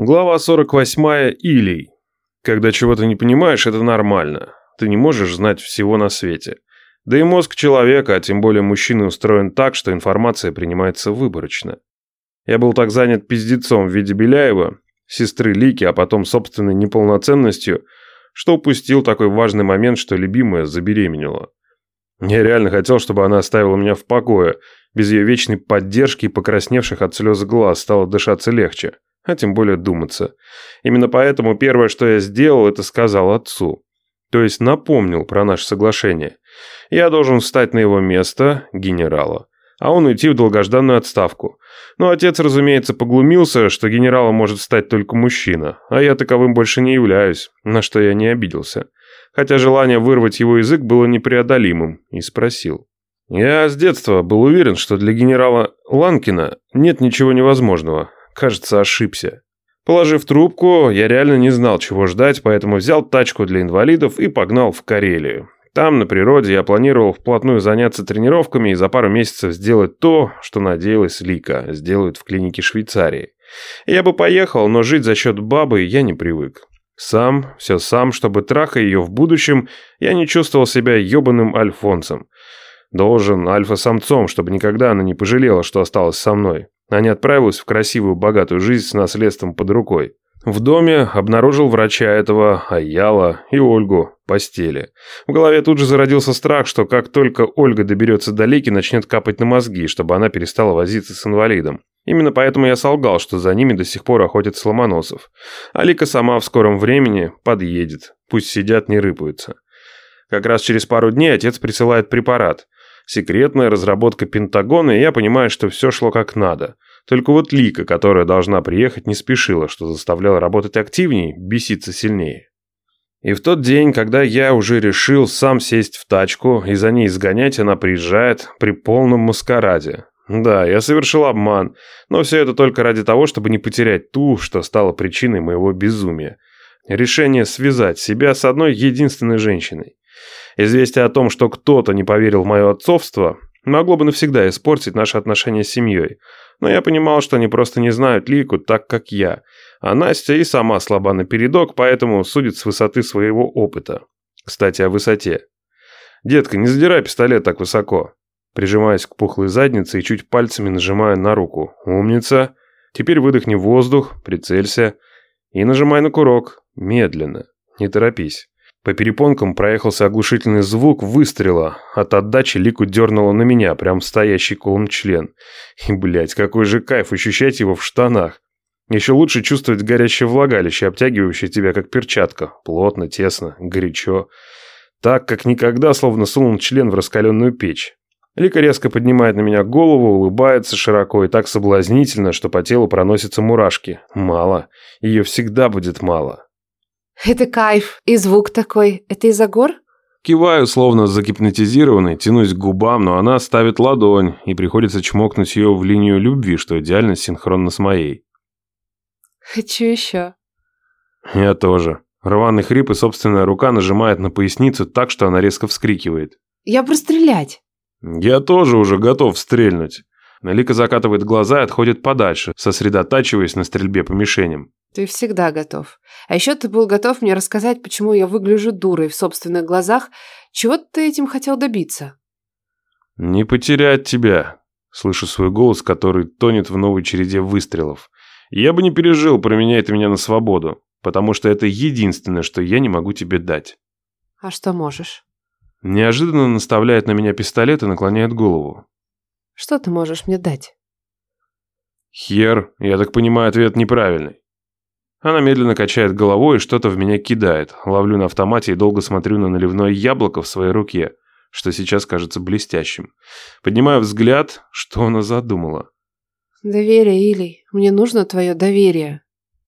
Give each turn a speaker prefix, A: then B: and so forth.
A: Глава 48. Илий. Когда чего-то не понимаешь, это нормально. Ты не можешь знать всего на свете. Да и мозг человека, а тем более мужчины, устроен так, что информация принимается выборочно. Я был так занят пиздецом в виде Беляева, сестры Лики, а потом собственной неполноценностью, что упустил такой важный момент, что любимая забеременела. Я реально хотел, чтобы она оставила меня в покое. Без ее вечной поддержки и покрасневших от слез глаз стало дышаться легче а тем более думаться. Именно поэтому первое, что я сделал, это сказал отцу. То есть напомнил про наше соглашение. Я должен встать на его место, генерала, а он уйти в долгожданную отставку. Но отец, разумеется, поглумился, что генералом может стать только мужчина, а я таковым больше не являюсь, на что я не обиделся. Хотя желание вырвать его язык было непреодолимым, и спросил. Я с детства был уверен, что для генерала Ланкина нет ничего невозможного, Кажется, ошибся. Положив трубку, я реально не знал, чего ждать, поэтому взял тачку для инвалидов и погнал в Карелию. Там, на природе, я планировал вплотную заняться тренировками и за пару месяцев сделать то, что надеялась Лика, сделают в клинике Швейцарии. Я бы поехал, но жить за счет бабы я не привык. Сам, все сам, чтобы трахая ее в будущем, я не чувствовал себя ебаным альфонсом. Должен альфа-самцом, чтобы никогда она не пожалела, что осталась со мной а не отправилась в красивую богатую жизнь с наследством под рукой. В доме обнаружил врача этого, Аяла и Ольгу, постели. В голове тут же зародился страх, что как только Ольга доберется до Лики, начнет капать на мозги, чтобы она перестала возиться с инвалидом. Именно поэтому я солгал, что за ними до сих пор охотятся Ломоносов. А Лика сама в скором времени подъедет, пусть сидят, не рыпаются. Как раз через пару дней отец присылает препарат – Секретная разработка Пентагона, и я понимаю, что все шло как надо. Только вот Лика, которая должна приехать, не спешила, что заставляло работать активнее, беситься сильнее. И в тот день, когда я уже решил сам сесть в тачку и за ней сгонять, она приезжает при полном маскараде. Да, я совершил обман, но все это только ради того, чтобы не потерять ту, что стало причиной моего безумия. Решение связать себя с одной единственной женщиной. Известие о том, что кто-то не поверил в мое отцовство, могло бы навсегда испортить наши отношения с семьей. Но я понимал, что они просто не знают Лику так, как я. А Настя и сама слаба напередок, поэтому судит с высоты своего опыта. Кстати, о высоте. «Детка, не задирай пистолет так высоко». Прижимаясь к пухлой заднице и чуть пальцами нажимая на руку. «Умница. Теперь выдохни воздух, прицелься. И нажимай на курок. Медленно. Не торопись». По перепонкам проехался оглушительный звук выстрела. От отдачи Лику дернуло на меня, прям стоящий колом член. И, блядь, какой же кайф ощущать его в штанах. Еще лучше чувствовать горящее влагалище, обтягивающее тебя как перчатка. Плотно, тесно, горячо. Так, как никогда, словно сунул член в раскаленную печь. Лика резко поднимает на меня голову, улыбается широко и так соблазнительно, что по телу проносятся мурашки. Мало. Ее всегда будет мало.
B: Это кайф. И звук такой. Это из-за гор?
A: Киваю, словно загипнотизированный, тянусь к губам, но она ставит ладонь, и приходится чмокнуть ее в линию любви, что идеально синхронно с моей.
B: Хочу еще.
A: Я тоже. Рваный хрип и собственная рука нажимает на поясницу так, что она резко вскрикивает.
B: Я прострелять.
A: Я тоже уже готов стрельнуть. Налика закатывает глаза и отходит подальше, сосредотачиваясь на стрельбе по мишеням.
B: Ты всегда готов. А еще ты был готов мне рассказать, почему я выгляжу дурой в собственных глазах. Чего ты этим хотел добиться?
A: Не потерять тебя. Слышу свой голос, который тонет в новой череде выстрелов. Я бы не пережил, променяй меня на свободу, потому что это единственное, что я не могу тебе дать.
B: А что можешь?
A: Неожиданно наставляет на меня пистолет и наклоняет голову.
B: Что ты можешь мне дать?
A: Хер, я так понимаю, ответ неправильный. Она медленно качает головой и что-то в меня кидает. Ловлю на автомате и долго смотрю на наливное яблоко в своей руке, что сейчас кажется блестящим. Поднимаю взгляд, что она задумала.
B: «Доверие, Илий. Мне нужно твое доверие».